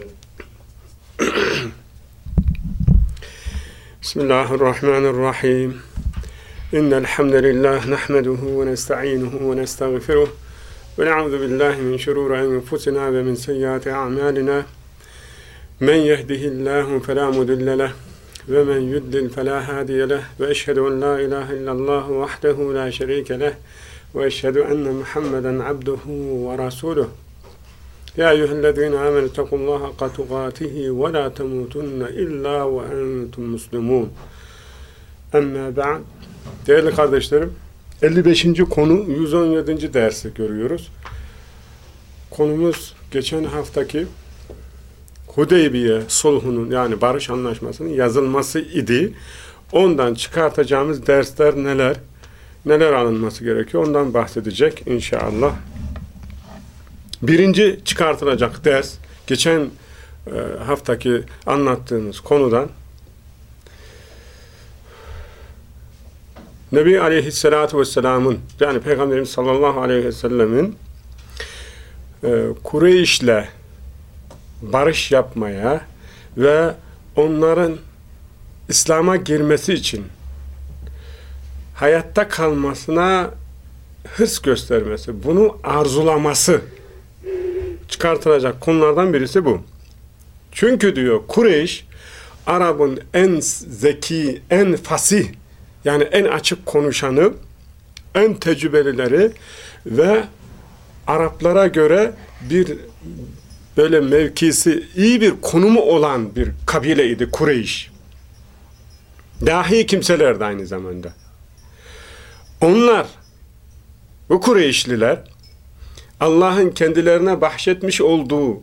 Bismillahirrahmanirrahim. İnnel hamdelellahi nahmeduhu ve nestainuhu ve nestağfiruh ve na'udzu billahi min şururi enfusina ve min seyyiati a'malina. Men yehdihillahu fela mudille leh ve men yudlil fela hadiye leh ve eşhedü en la ilahe illallah vahdehu la şerike leh ve eşhedü enne Muhammeden abduhu Ya eyyühellezine amenu tequllaha hakka tukatihi ve la temutunne illa ve entum muslimun. Emme ba'd. Değerli kardeşlerim, 55. konu 117. dersi görüyoruz. Konumuz geçen haftaki Hudeybiye sulhunun yani barış anlaşmasının yazılması idi. Ondan çıkartacağımız dersler neler? Neler alınması gerekiyor? Ondan bahsedecek inşallah. Birinci çıkartılacak ders, geçen e, haftaki anlattığımız konudan Nebi Aleyhisselatü Vesselam'ın yani Peygamberimiz sallallahu aleyhi ve sellemin e, Kureyş'le barış yapmaya ve onların İslam'a girmesi için hayatta kalmasına hırs göstermesi, bunu arzulaması çıkartılacak konulardan birisi bu. Çünkü diyor Kureyş Arap'ın en zeki, en fasih yani en açık konuşanı, en tecrübelileri ve Araplara göre bir böyle mevkisi iyi bir konumu olan bir kabileydi Kureyş. Dahi kimselerdi aynı zamanda. Onlar, bu Kureyşliler, Allah'ın kendilerine bahşetmiş olduğu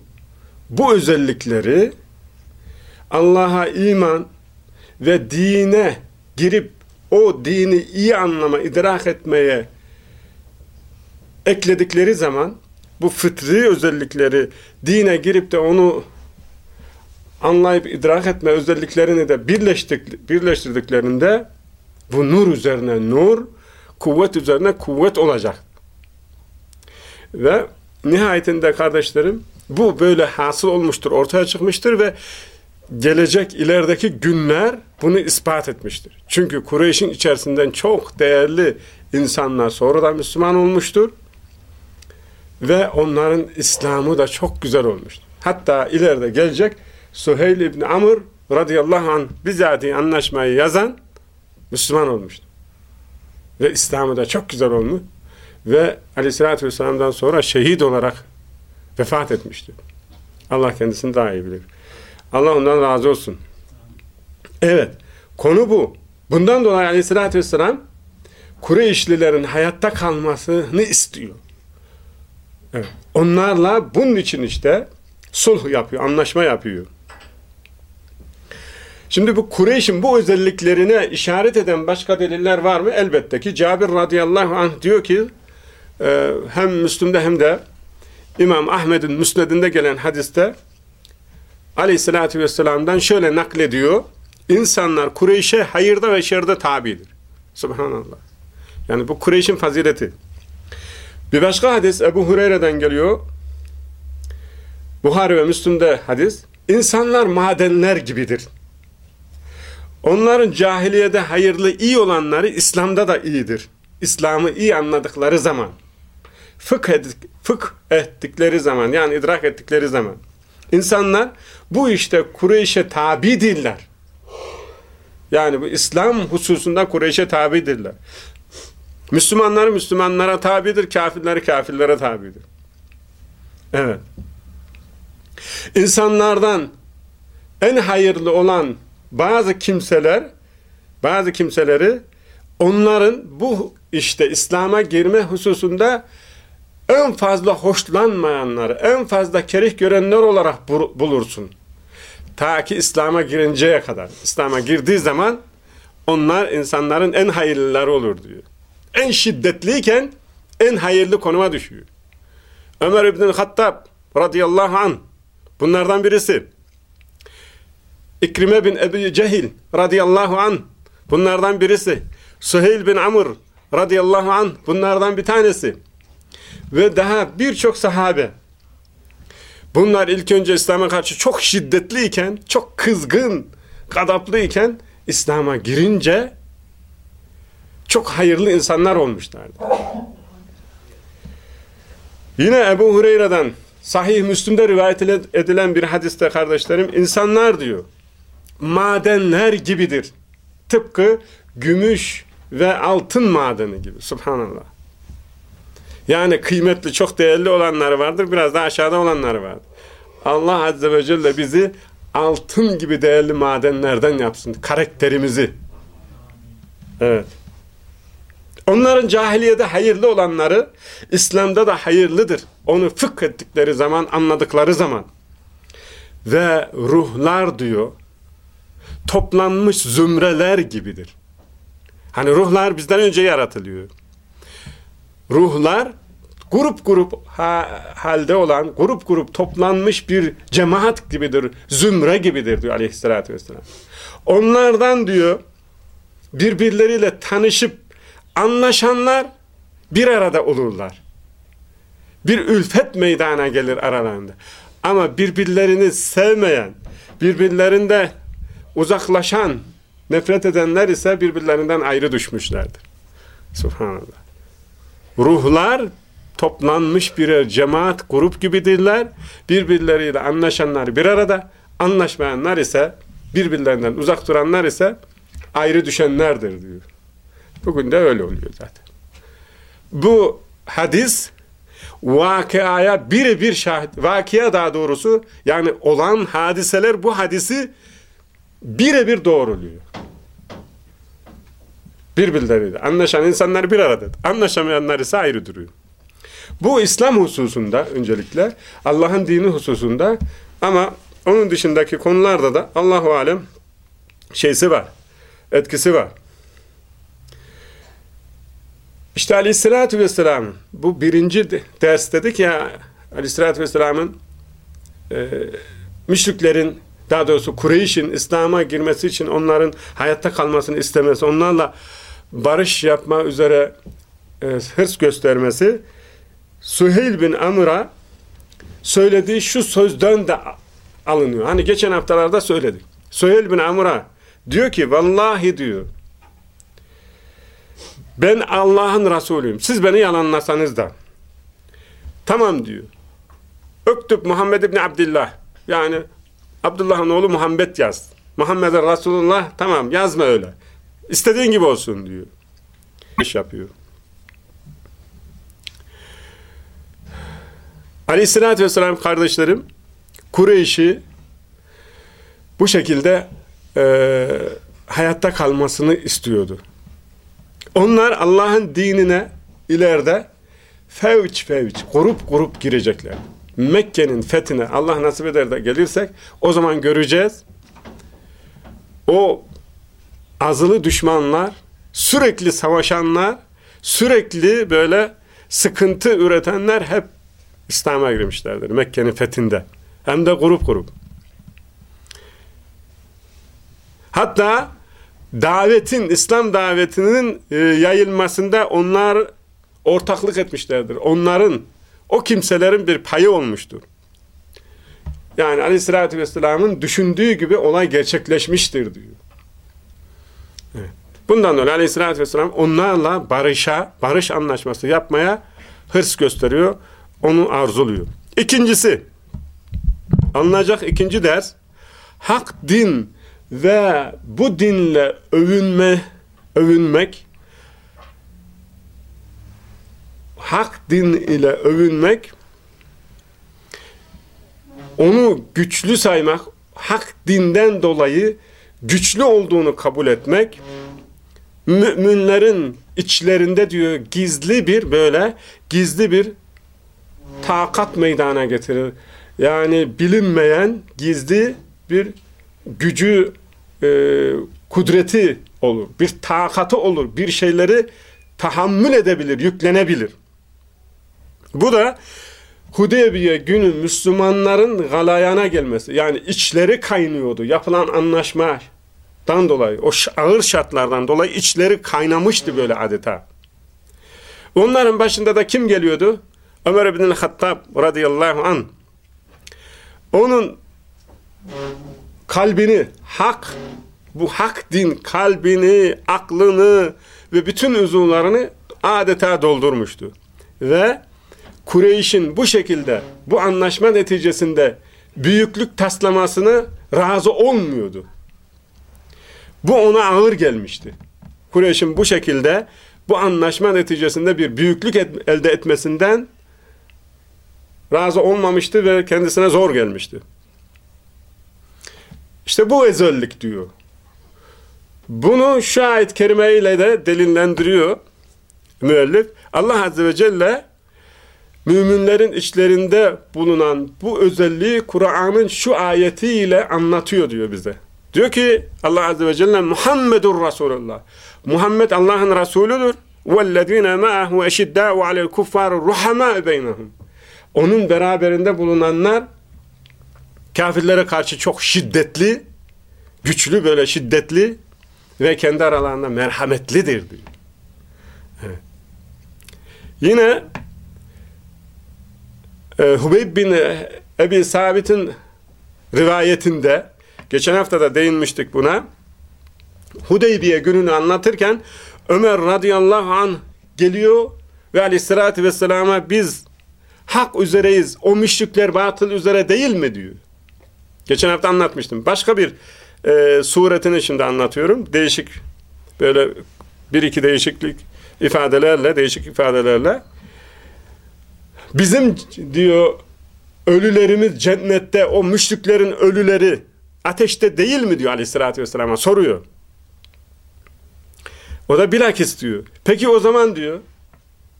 bu özellikleri Allah'a iman ve dine girip o dini iyi anlama, idrak etmeye ekledikleri zaman bu fıtri özellikleri dine girip de onu anlayıp idrak etme özelliklerini de birleştik, birleştirdiklerinde bu nur üzerine nur, kuvvet üzerine kuvvet olacak. Ve nihayetinde kardeşlerim bu böyle hasıl olmuştur, ortaya çıkmıştır ve gelecek ilerideki günler bunu ispat etmiştir. Çünkü Kureyş'in içerisinden çok değerli insanlar sonradan Müslüman olmuştur. Ve onların İslam'ı da çok güzel olmuştur. Hatta ileride gelecek Suheyl İbni Amr radıyallahu anh bizatihi anlaşmayı yazan Müslüman olmuştur. Ve İslam'ı da çok güzel olmuş. Ve aleyhissalatü vesselam'dan sonra şehit olarak vefat etmiştir. Allah kendisini daha iyi bilir. Allah ondan razı olsun. Evet, konu bu. Bundan dolayı aleyhissalatü vesselam Kureyşlilerin hayatta kalmasını istiyor. Evet. Onlarla bunun için işte sulh yapıyor, anlaşma yapıyor. Şimdi bu Kureyş'in bu özelliklerine işaret eden başka deliller var mı? Elbette ki Cabir radıyallahu anh diyor ki e, hem Müslüm'de hem de İmam Ahmed'in müsnedinde gelen hadiste aleyhissalatü vesselam'dan şöyle naklediyor. İnsanlar Kureyş'e hayırda ve şerde tabidir. Subhanallah. Yani bu Kureyş'in fazileti. Bir başka hadis Ebu Hureyre'den geliyor. Buhari ve Müslüm'de hadis. İnsanlar madenler gibidir. Onların cahiliyede hayırlı, iyi olanları İslam'da da iyidir. İslam'ı iyi anladıkları zaman, fıkh, edik, fıkh ettikleri zaman, yani idrak ettikleri zaman, insanlar bu işte Kureyş'e tabidirler. Yani bu İslam hususunda Kureyş'e tabidirler. Müslümanlar Müslümanlara tabidir, kafirleri kafirlere tabidir. Evet. İnsanlardan en hayırlı olan bazı kimseler, bazı kimseleri onların bu işte İslam'a girme hususunda en fazla hoşlanmayanları, en fazla kerih görenler olarak bulursun. Ta ki İslam'a girinceye kadar. İslam'a girdiği zaman onlar insanların en hayırlıları olur diyor. En şiddetliyken en hayırlı konuma düşüyor. Ömer İbn-i Hattab radıyallahu anh bunlardan birisi. İkrime bin Ebi Cehil radıyallahu anh bunlardan birisi. Suheyl bin Amr radıyallahu anh bunlardan bir tanesi. Ve daha birçok sahabe. Bunlar ilk önce İslam'a karşı çok şiddetliyken, çok kızgın, gadaplıyken İslam'a girince çok hayırlı insanlar olmuşlardı. Yine Ebu Hureyre'den Sahih Müslim'de rivayet edilen bir hadiste kardeşlerim insanlar diyor madenler gibidir. Tıpkı gümüş ve altın madeni gibi. Subhanallah. Yani kıymetli, çok değerli olanları vardır. Biraz daha aşağıda olanları vardır. Allah Azze ve Celle bizi altın gibi değerli madenlerden yapsın. Karakterimizi. Evet. Onların cahiliyede hayırlı olanları İslam'da da hayırlıdır. Onu fıkh ettikleri zaman, anladıkları zaman. Ve ruhlar diyor, toplanmış zümreler gibidir. Hani ruhlar bizden önce yaratılıyor. Ruhlar grup grup ha, halde olan, grup grup toplanmış bir cemaat gibidir, zümre gibidir diyor aleyhissalatü vesselam. Onlardan diyor birbirleriyle tanışıp anlaşanlar bir arada olurlar. Bir ülfet meydana gelir aralarında. Ama birbirlerini sevmeyen, birbirlerinde uzaklaşan, nefret edenler ise birbirlerinden ayrı düşmüşlerdir. Subhanallah. Ruhlar toplanmış birer cemaat, grup gibidirler. Birbirleriyle anlaşanlar bir arada, anlaşmayanlar ise birbirlerinden uzak duranlar ise ayrı düşenlerdir diyor. Bugün de öyle oluyor zaten. Bu hadis vakıaya birebir şahit, vakia daha doğrusu yani olan hadiseler bu hadisi birebir doğruluyor. Birbirleriyle. Anlaşan insanlar bir arada. Anlaşamayanlar ise ayrı duruyor. Bu İslam hususunda öncelikle Allah'ın dini hususunda ama onun dışındaki konularda da Allahu alem şeysi var. Etkisi var. İşte aleyhissalatü vesselam bu birinci ders dedik ya aleyhissalatü vesselamın e, müşriklerin daha doğrusu Kureyş'in İslam'a girmesi için onların hayatta kalmasını istemesi, onlarla barış yapma üzere e, hırs göstermesi Süheyl bin Amr'a söylediği şu sözden de alınıyor. Hani geçen haftalarda söyledik. Süheyl bin Amr'a diyor ki vallahi diyor ben Allah'ın Resulüyüm. Siz beni yalanlasanız da tamam diyor. Öktüb Muhammed İbni Abdillah yani Abdullah'ın oğlu Muhammed yaz. Muhammed Resulullah tamam yazma öyle. İstediğin gibi olsun diyor. İş yapıyor. Aleyhissalatü vesselam kardeşlerim Kureyş'i bu şekilde e, hayatta kalmasını istiyordu. Onlar Allah'ın dinine ileride fevç fevç, grup grup girecekler. Mekke'nin fethine Allah nasip eder de gelirsek o zaman göreceğiz. O azılı düşmanlar, sürekli savaşanlar, sürekli böyle sıkıntı üretenler hep İslam'a girmişlerdir Mekke'nin fethinde. Hem de grup grup. Hatta davetin, İslam davetinin e, yayılmasında onlar ortaklık etmişlerdir. Onların o kimselerin bir payı olmuştur. Yani aleyhissalatü vesselamın düşündüğü gibi olay gerçekleşmiştir diyor. Evet. Bundan dolayı aleyhissalatü vesselam onlarla barışa, barış anlaşması yapmaya hırs gösteriyor. Onu arzuluyor. İkincisi, anlayacak ikinci ders, hak din ve bu dinle övünme, övünmek hak din ile övünmek, onu güçlü saymak, hak dinden dolayı güçlü olduğunu kabul etmek, müminlerin içlerinde diyor gizli bir böyle gizli bir takat meydana getirir. Yani bilinmeyen gizli bir gücü, e, kudreti olur. Bir takatı olur. Bir şeyleri tahammül edebilir, yüklenebilir. Bu da Hudeybiye günü Müslümanların galayana gelmesi. Yani içleri kaynıyordu. Yapılan anlaşmadan dolayı, o ağır şartlardan dolayı içleri kaynamıştı böyle adeta. Onların başında da kim geliyordu? Ömer bin Hattab radıyallahu an. onun kalbini hak bu hak din kalbini, aklını ve bütün uzuvlarını adeta doldurmuştu. Ve Kureyş'in bu şekilde bu anlaşma neticesinde büyüklük taslamasını razı olmuyordu. Bu ona ağır gelmişti. Kureyş'in bu şekilde bu anlaşma neticesinde bir büyüklük et, elde etmesinden razı olmamıştı ve kendisine zor gelmişti. İşte bu ezellik diyor. Bunu şu ayet kerimeyle de delillendiriyor müellif. Allah Azze ve Celle müminlerin içlerinde bulunan bu özelliği Kur'an'ın şu ayetiyle anlatıyor diyor bize. Diyor ki Allah Azze ve Celle Muhammedur Resulullah. Muhammed Allah'ın Resulüdür. وَالَّذ۪ينَ مَعَهُ اَشِدَّاءُ عَلَى الْكُفَّارُ رُحَمَا بَيْنَهُمْ Onun beraberinde bulunanlar kafirlere karşı çok şiddetli, güçlü böyle şiddetli ve kendi aralarında merhametlidir diyor. Evet. Yine e, Hubeyb bin Ebi Sabit'in rivayetinde geçen hafta da değinmiştik buna Hudeybiye gününü anlatırken Ömer radıyallahu an geliyor ve aleyhissalatü vesselama biz hak üzereyiz o müşrikler batıl üzere değil mi diyor. Geçen hafta anlatmıştım. Başka bir e, suretini şimdi anlatıyorum. Değişik böyle bir iki değişiklik ifadelerle, değişik ifadelerle bizim diyor ölülerimiz cennette o müşriklerin ölüleri ateşte değil mi diyor aleyhissalatü vesselam'a soruyor. O da bilakis diyor. Peki o zaman diyor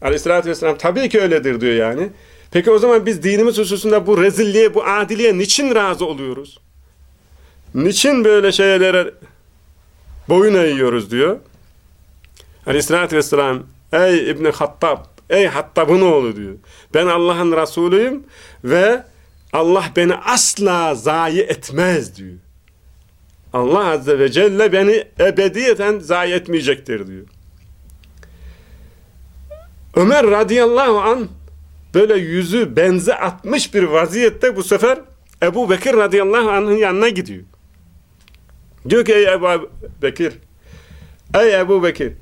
aleyhissalatü vesselam tabii ki öyledir diyor yani. Peki o zaman biz dinimiz hususunda bu rezilliğe, bu adiliğe niçin razı oluyoruz? Niçin böyle şeylere boyun eğiyoruz diyor. Aleyhissalatü vesselam ey İbni Hattab, ey Hattab'ın oğlu diyor. Ben Allah'ın Resulüyüm ve Allah beni asla zayi etmez diyor. Allah Azze ve Celle beni ebediyeten zayi etmeyecektir diyor. Ömer radıyallahu an böyle yüzü benze atmış bir vaziyette bu sefer Ebu Bekir radıyallahu anh'ın yanına gidiyor. Diyor ki ey Ebu Bekir ey Ebu Bekir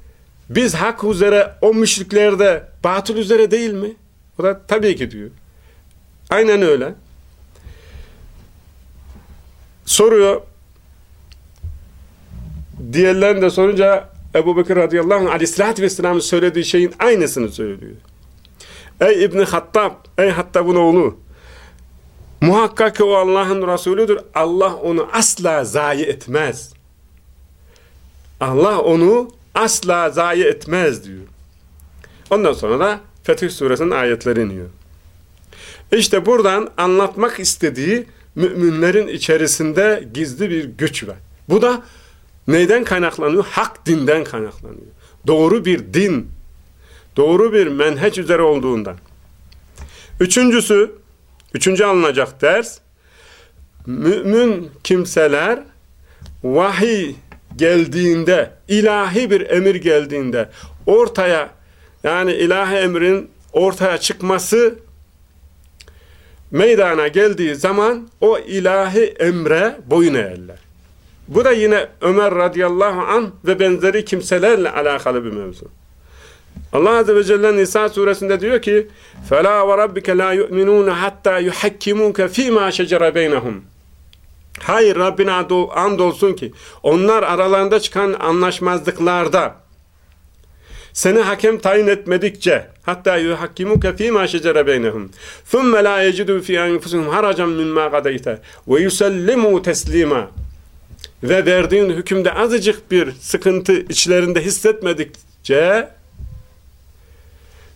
biz hak üzere o müşriklerde batıl üzere değil mi? O da tabii ki diyor. Aynen öyle. Soruyor. Diğerlerini de sorunca Ebu Bekir radıyallahu anh aleyhissalatü vesselamın söylediği şeyin aynısını söylüyor. Ey İbni Hattab, ey Hattab'ın oğlu muhakkak ki o Allah'ın Resulüdür. Allah onu asla zayi etmez. Allah onu asla zayi etmez diyor. Ondan sonra da Fetih Suresinin ayetleri iniyor. İşte buradan anlatmak istediği müminlerin içerisinde gizli bir güç var. Bu da neyden kaynaklanıyor? Hak dinden kaynaklanıyor. Doğru bir din, doğru bir menheç üzere olduğundan. Üçüncüsü, üçüncü alınacak ders, mümin kimseler vahiy geldiğinde, ilahi bir emir geldiğinde ortaya yani ilahi emrin ortaya çıkması meydana geldiği zaman o ilahi emre boyun eğerler. Bu da yine Ömer radıyallahu an ve benzeri kimselerle alakalı bir mevzu. Allah azze ve celle Nisa suresinde diyor ki: "Fela ve rabbike la yu'minun hatta yuhakkimuke fi ma şecere. Hayır Rabbine andolsun ki onlar aralarında çıkan anlaşmazlıklarda seni hakem tayin etmedikçe hatta yuhakkimuke fîmâ şecere beynehum thumme lâ yecidû fî enfusihim haracan mimmâ gadeyte ve yusellimû teslîmâ ve verdiğin hükümde azıcık bir sıkıntı içlerinde hissetmedikçe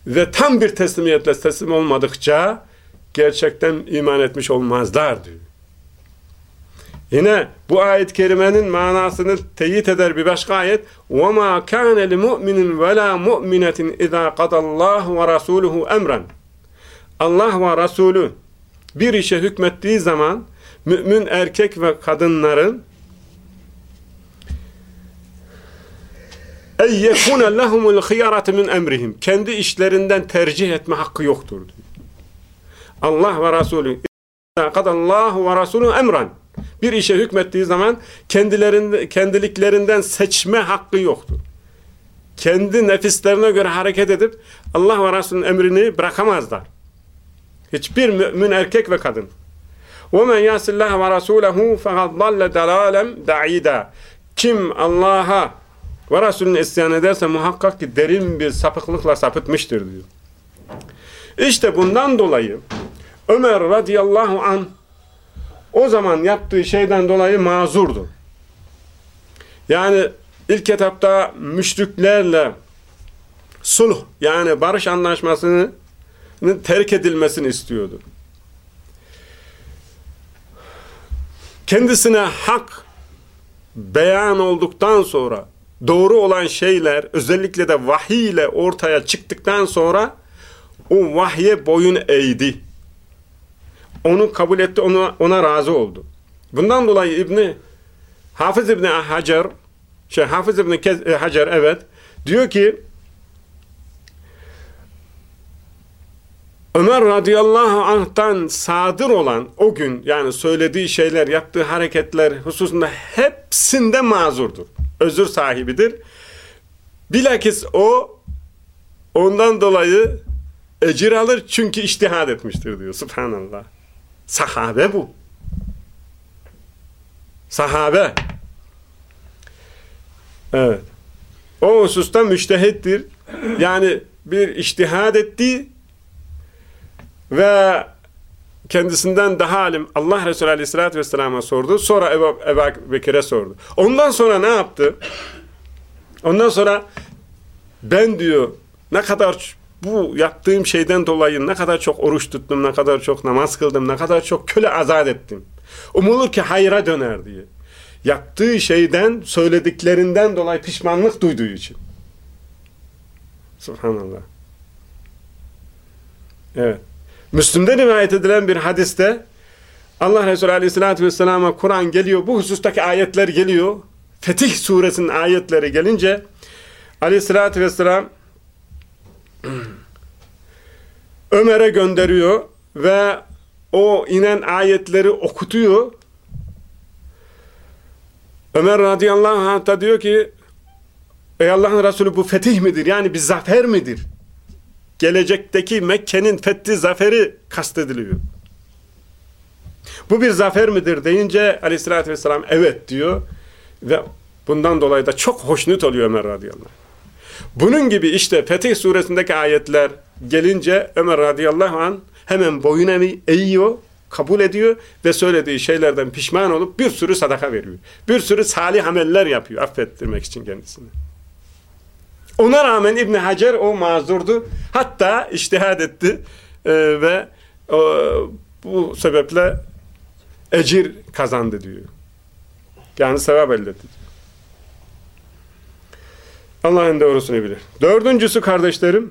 ve tam bir teslimiyetle teslim olmadıkça gerçekten iman etmiş olmazlar diyor. Yine bu ayet-i kerimenin manasını teyit eder bir başka ayet. وَمَا كَانَ لِمُؤْمِنٍ وَلَا مُؤْمِنَةٍ اِذَا قَدَ اللّٰهُ وَرَسُولُهُ اَمْرًا Allah ve Resulü bir işe hükmettiği zaman mümin erkek ve kadınların ey yekune lehumul hıyaratu min emrihim kendi işlerinden tercih etme hakkı yoktur. Allah ve Resulü kadallahu ve rasulü emran. Bir işe hükmettiği zaman kendilerinde, kendiliklerinden seçme hakkı yoktur. Kendi nefislerine göre hareket edip Allah ve Resulünün emrini bırakamazlar. Hiçbir mümin erkek ve kadın. وَمَنْ يَاسِ اللّٰهَ وَرَسُولَهُ فَقَدْ ضَلَّ دَلَالًا دَعِيدًا Kim Allah'a ve Resulüne isyan ederse muhakkak ki derin bir sapıklıkla sapıtmıştır diyor. İşte bundan dolayı Ömer radıyallahu an o zaman yaptığı şeyden dolayı mazurdu. Yani ilk etapta müşriklerle sulh yani barış anlaşmasının terk edilmesini istiyordu. Kendisine hak beyan olduktan sonra doğru olan şeyler özellikle de vahiy ile ortaya çıktıktan sonra o vahye boyun eğdi. Onu kabul etti, ona, ona razı oldu. Bundan dolayı İbni Hafız İbni Hacer şey Hafız İbni Kez, e, Hacer evet diyor ki Ömer radıyallahu anh'tan sadır olan o gün yani söylediği şeyler, yaptığı hareketler hususunda hepsinde mazurdur. Özür sahibidir. Bilakis o ondan dolayı ecir alır çünkü iştihad etmiştir diyor. Subhanallah. Sahabe bu. Sahabe. Evet. O hususta müştehittir. Yani bir iştihad etti ve kendisinden daha alim Allah Resulü Aleyhisselatü Vesselam'a sordu. Sonra Ebu, Ebu Bekir'e sordu. Ondan sonra ne yaptı? Ondan sonra ben diyor ne kadar bu yaptığım şeyden dolayı ne kadar çok oruç tuttum, ne kadar çok namaz kıldım, ne kadar çok köle azat ettim. Umulur ki hayra döner diye. Yaptığı şeyden, söylediklerinden dolayı pişmanlık duyduğu için. Subhanallah. Evet. Müslüm'de rivayet edilen bir hadiste Allah Resulü Aleyhisselatü Vesselam'a Kur'an geliyor. Bu husustaki ayetler geliyor. Fetih suresinin ayetleri gelince Aleyhisselatü Vesselam Ömer'e gönderiyor ve o inen ayetleri okutuyor. Ömer radıyallahu anh da diyor ki Ey Allah'ın Resulü bu fetih midir? Yani bir zafer midir? Gelecekteki Mekke'nin fethi zaferi kastediliyor. Bu bir zafer midir deyince aleyhissalatü vesselam evet diyor ve bundan dolayı da çok hoşnut oluyor Ömer radıyallahu anh. Bunun gibi işte Fetih suresindeki ayetler gelince Ömer radıyallahu an hemen boyun eğiyor, kabul ediyor ve söylediği şeylerden pişman olup bir sürü sadaka veriyor. Bir sürü salih ameller yapıyor affettirmek için kendisini. Ona rağmen İbn Hacer o mazurdu. Hatta iştihad etti e, ve e, bu sebeple ecir kazandı diyor. Yani sevap elde etti. Allah'ın doğrusunu bilir. Dördüncüsü kardeşlerim,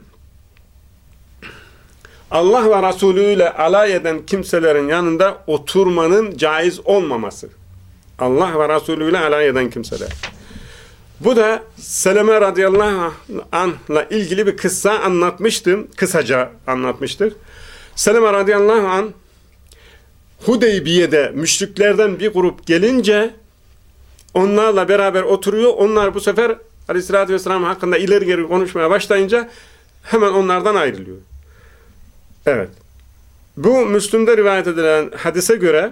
Allah ve Resulü ile alay eden kimselerin yanında oturmanın caiz olmaması. Allah ve Resulü ile alay eden kimseler. Bu da Seleme radıyallahu anh'la ilgili bir kıssa anlatmıştım. Kısaca anlatmıştık. Seleme radıyallahu anh Hudeybiye'de müşriklerden bir grup gelince onlarla beraber oturuyor. Onlar bu sefer Aleyhisselatü Vesselam hakkında ileri geri konuşmaya başlayınca hemen onlardan ayrılıyor. Evet. Bu Müslüm'de rivayet edilen hadise göre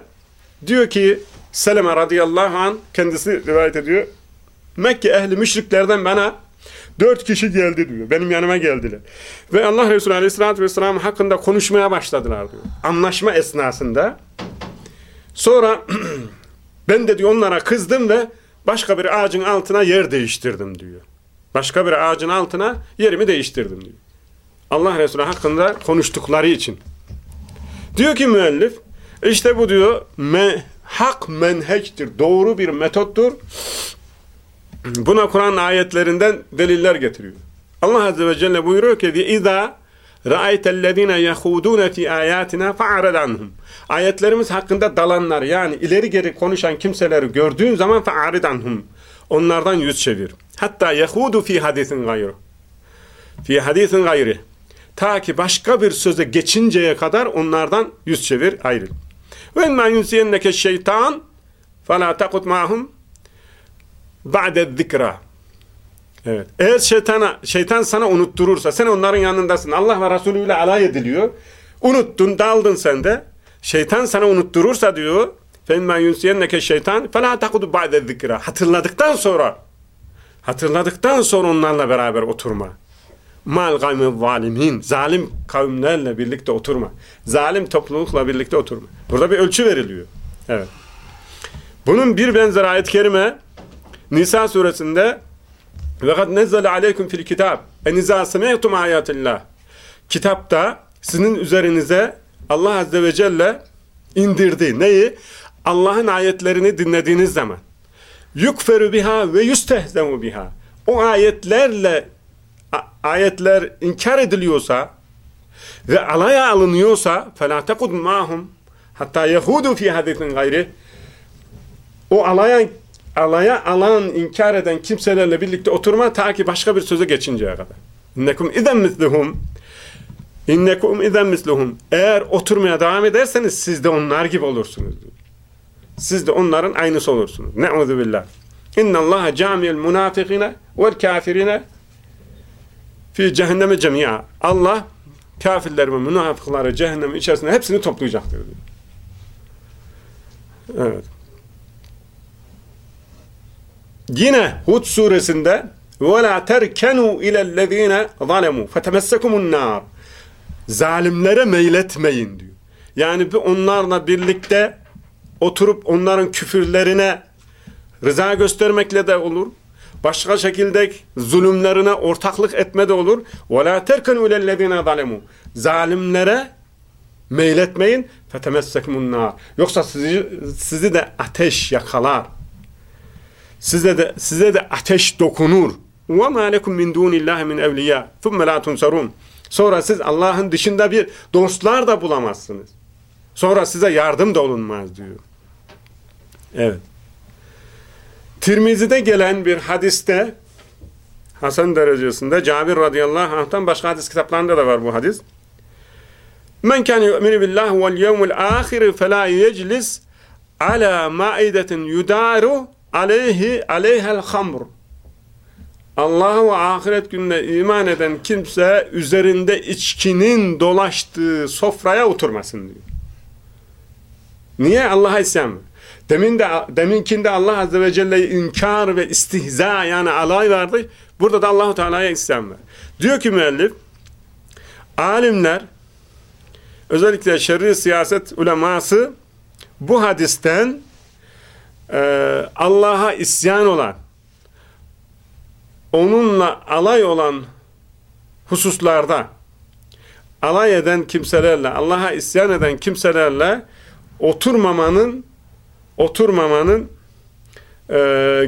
diyor ki Seleme radıyallahu an kendisi rivayet ediyor. Mekke ehli müşriklerden bana dört kişi geldi diyor. Benim yanıma geldiler. Ve Allah Resulü aleyhissalatü vesselam hakkında konuşmaya başladılar diyor. Anlaşma esnasında. Sonra ben de diyor onlara kızdım ve başka bir ağacın altına yer değiştirdim diyor. Başka bir ağacın altına yerimi değiştirdim diyor. Allah Resulü hakkında konuştukları için. Diyor ki müellif, işte bu diyor me, hak menhecdir, doğru bir metottur. Buna Kur'an ayetlerinden deliller getiriyor. Allah Azze ve Celle buyuruyor ki اِذَا ra'aytellezine yahudun fi ayatina fa'rid anhum. Ayetlerimiz hakkında dalanlar yani ileri geri konuşan kimseleri gördüğün zaman fa'rid anhum. Onlardan yüz çevir. Hatta yahudu fi hadisin gayru. Fi hadisin gayri. Ta ki başka bir söze geçinceye kadar onlardan yüz çevir, ayrıl. Ve ma yunsiyenneke şeytan fe la takut ma'hum ba'de zikra. Evet. Eğer şeytana, şeytan sana unutturursa, sen onların yanındasın. Allah ve Resulü ile alay ediliyor. Unuttun, daldın sen de. Şeytan sana unutturursa diyor, فَاِنْمَا يُنْسِيَنَّكَ şeytan فَلَا تَقُدُ بَعْدَ zikra. Hatırladıktan sonra, hatırladıktan sonra onlarla beraber oturma. Mal gaymi zalimin. Zalim kavimlerle birlikte oturma. Zalim toplulukla birlikte oturma. Burada bir ölçü veriliyor. Evet. Bunun bir benzer ayet-i kerime Nisa suresinde ve kad nezzele aleykum fil kitab en izâ semeytum ayatillah kitapta sizin üzerinize Allah Azze ve Celle indirdi. Neyi? Allah'ın ayetlerini dinlediğiniz zaman. Yukferu biha ve yustehzemu biha. O ayetlerle ayetler inkar ediliyorsa ve alaya alınıyorsa فَلَا تَقُدْ مَاهُمْ hatta yehudu fi hadisin gayri o alaya, alaya alan, inkar eden kimselerle birlikte oturma ta ki başka bir söze geçinceye kadar. İnnekum izen misluhum İnnekum izen misluhum eğer oturmaya devam ederseniz siz de onlar gibi olursunuz. Siz de onların aynısı olursunuz. Ne'udhu billah. İnnallaha cami'el munafikine vel kafirine fi cehenneme cemi'a. Allah kafirler ve münafıkları cehennemin içerisinde hepsini toplayacaktır. Evet. Yine Hud suresinde وَلَا تَرْكَنُوا اِلَى الَّذ۪ينَ ظَلَمُوا فَتَمَسَّكُمُ النَّارِ Zalimlere meyletmeyin diyor. Yani onlarla birlikte oturup onların küfürlerine rıza göstermekle de olur. Başka şekilde zulümlerine ortaklık etme de olur. وَلَا تَرْكَنُوا اِلَى الَّذ۪ينَ ظَلَمُوا Zalimlere meyletmeyin. فَتَمَسَّكُمُ النَّارِ Yoksa sizi, sizi de ateş yakalar size de size de ateş dokunur. Ve ma lekum min dunillahi min evliya. Thumma la tunsarun. Sonra siz Allah'ın dışında bir dostlar da bulamazsınız. Sonra size yardım da olunmaz diyor. Evet. Tirmizi'de gelen bir hadiste Hasan derecesinde Cabir radıyallahu anh'tan başka hadis kitaplarında da var bu hadis. Men kan yu'minu billahi vel yevmil ahir fela yeclis ala maidetin yudaru aleyhi aleyhel hamr Allah ve ahiret gününe iman eden kimse üzerinde içkinin dolaştığı sofraya oturmasın diyor. Niye? Allah'a isyan mı? Demin de, deminkinde Allah Azze ve Celle'yi inkar ve istihza yani alay vardı. Burada da Allahu Teala'ya isyan var. Diyor ki müellif alimler özellikle şerri siyaset uleması bu hadisten e, Allah'a isyan olan, onunla alay olan hususlarda alay eden kimselerle, Allah'a isyan eden kimselerle oturmamanın oturmamanın e,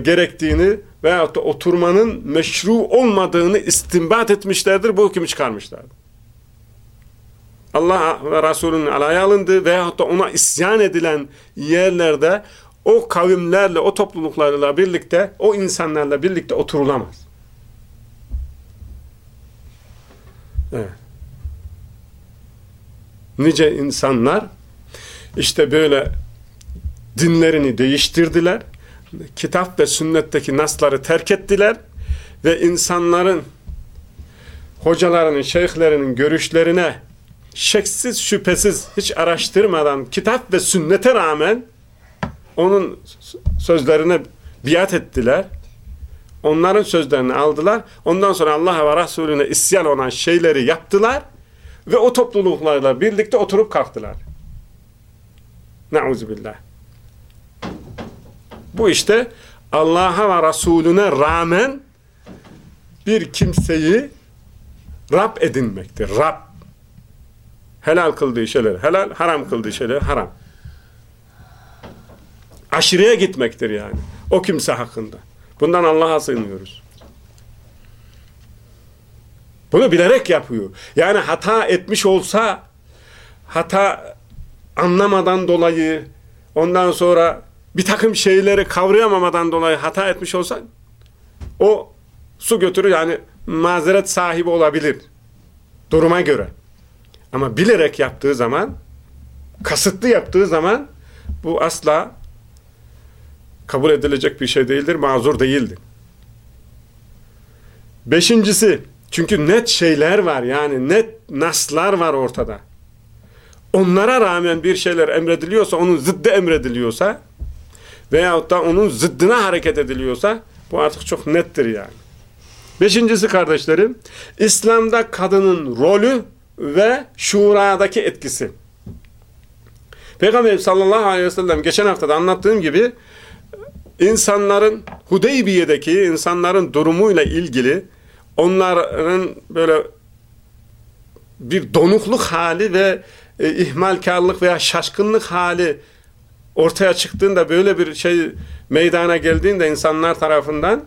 gerektiğini veyahut da oturmanın meşru olmadığını istinbat etmişlerdir, bu hükmü çıkarmışlardır. Allah ve Resulünün alaya alındığı veyahut da ona isyan edilen yerlerde o kavimlerle, o topluluklarla birlikte, o insanlarla birlikte oturulamaz. Evet. Nice insanlar işte böyle dinlerini değiştirdiler. Kitap ve sünnetteki nasları terk ettiler ve insanların hocalarının, şeyhlerinin görüşlerine şeksiz şüphesiz hiç araştırmadan kitap ve sünnete rağmen onun sözlerine biat ettiler. Onların sözlerini aldılar. Ondan sonra Allah ve Resulüne isyan olan şeyleri yaptılar ve o topluluklarla birlikte oturup kalktılar. Nauzubillah. Bu işte Allah'a ve Resulüne rağmen bir kimseyi Rab edinmektir. Rab. Helal kıldığı şeyler helal, haram kıldığı şeyler haram aşırıya gitmektir yani. O kimse hakkında. Bundan Allah'a sığınıyoruz. Bunu bilerek yapıyor. Yani hata etmiş olsa hata anlamadan dolayı ondan sonra bir takım şeyleri kavrayamamadan dolayı hata etmiş olsa o su götürür yani mazeret sahibi olabilir. Duruma göre. Ama bilerek yaptığı zaman kasıtlı yaptığı zaman bu asla kabul edilecek bir şey değildir, mazur değildir. Beşincisi, çünkü net şeyler var yani net naslar var ortada. Onlara rağmen bir şeyler emrediliyorsa, onun zıddı emrediliyorsa veyahut da onun zıddına hareket ediliyorsa bu artık çok nettir yani. Beşincisi kardeşlerim, İslam'da kadının rolü ve şuradaki etkisi. Peygamber sallallahu aleyhi ve sellem geçen hafta da anlattığım gibi insanların Hudeybiye'deki insanların durumuyla ilgili onların böyle bir donukluk hali ve e, ihmalkarlık veya şaşkınlık hali ortaya çıktığında böyle bir şey meydana geldiğinde insanlar tarafından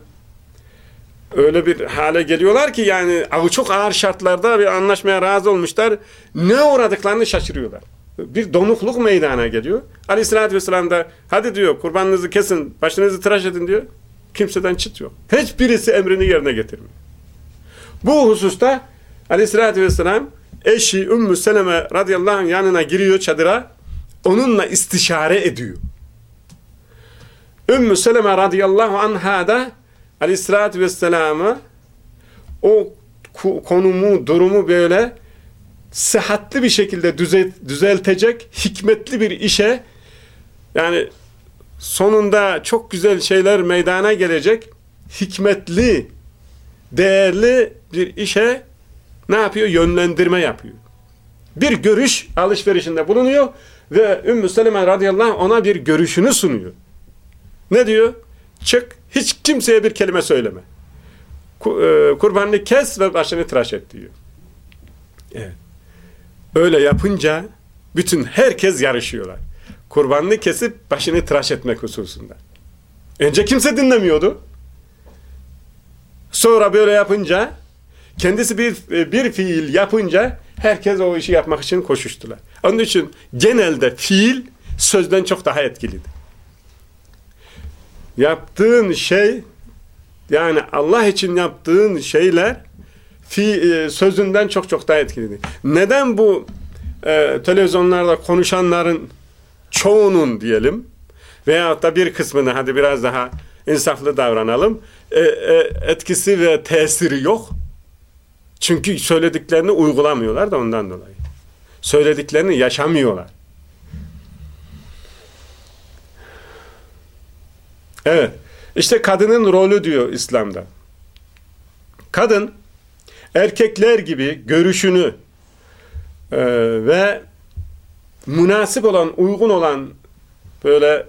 öyle bir hale geliyorlar ki yani çok ağır şartlarda bir anlaşmaya razı olmuşlar. Ne uğradıklarını şaşırıyorlar. Bir donukluk meydana geliyor. Aleyhissalatü vesselam da hadi diyor kurbanınızı kesin, başınızı tıraş edin diyor. Kimseden çıt yok. Hiçbirisi emrini yerine getirmiyor. Bu hususta Aleyhissalatü vesselam eşi Ümmü Seleme radıyallahu anh yanına giriyor çadıra. Onunla istişare ediyor. Ümmü Seleme radıyallahu anha da aleyhissalatü vesselam'ı o konumu, durumu böyle sıhhatli bir şekilde düzeltecek hikmetli bir işe yani sonunda çok güzel şeyler meydana gelecek hikmetli değerli bir işe ne yapıyor? Yönlendirme yapıyor. Bir görüş alışverişinde bulunuyor ve Ümmü Seleme radıyallahu anh ona bir görüşünü sunuyor. Ne diyor? Çık, hiç kimseye bir kelime söyleme. E, kurbanını kes ve başını tıraş et diyor. Evet. Öyle yapınca bütün herkes yarışıyorlar. Kurbanını kesip başını tıraş etmek hususunda. Önce kimse dinlemiyordu. Sonra böyle yapınca kendisi bir bir fiil yapınca herkes o işi yapmak için koşuştular. Onun için genelde fiil sözden çok daha etkilidir. Yaptığın şey yani Allah için yaptığın şeyler fi, e, sözünden çok çok daha etkilidir. Neden bu e, televizyonlarda konuşanların çoğunun diyelim veyahut da bir kısmını hadi biraz daha insaflı davranalım e, e, etkisi ve tesiri yok. Çünkü söylediklerini uygulamıyorlar da ondan dolayı. Söylediklerini yaşamıyorlar. Evet. İşte kadının rolü diyor İslam'da. Kadın erkekler gibi görüşünü e, ve münasip olan, uygun olan böyle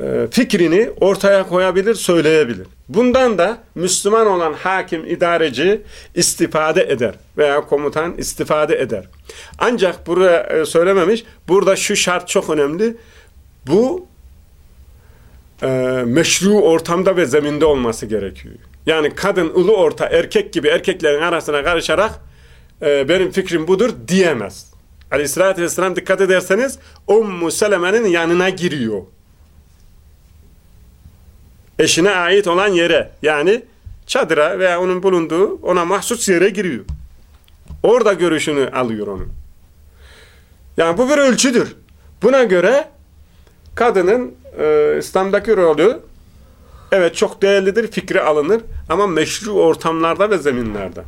e, fikrini ortaya koyabilir, söyleyebilir. Bundan da Müslüman olan hakim, idareci istifade eder veya komutan istifade eder. Ancak buraya e, söylememiş, burada şu şart çok önemli. Bu e, meşru ortamda ve zeminde olması gerekiyor. Yani kadın ulu orta erkek gibi erkeklerin arasına karışarak e, benim fikrim budur diyemez. Aleyhissalatü vesselam dikkat ederseniz Ummu Seleme'nin yanına giriyor eşine ait olan yere yani çadıra veya onun bulunduğu ona mahsus yere giriyor. Orada görüşünü alıyor onun. Yani bu bir ölçüdür. Buna göre kadının e, İslam'daki rolü evet çok değerlidir, fikri alınır ama meşru ortamlarda ve zeminlerde.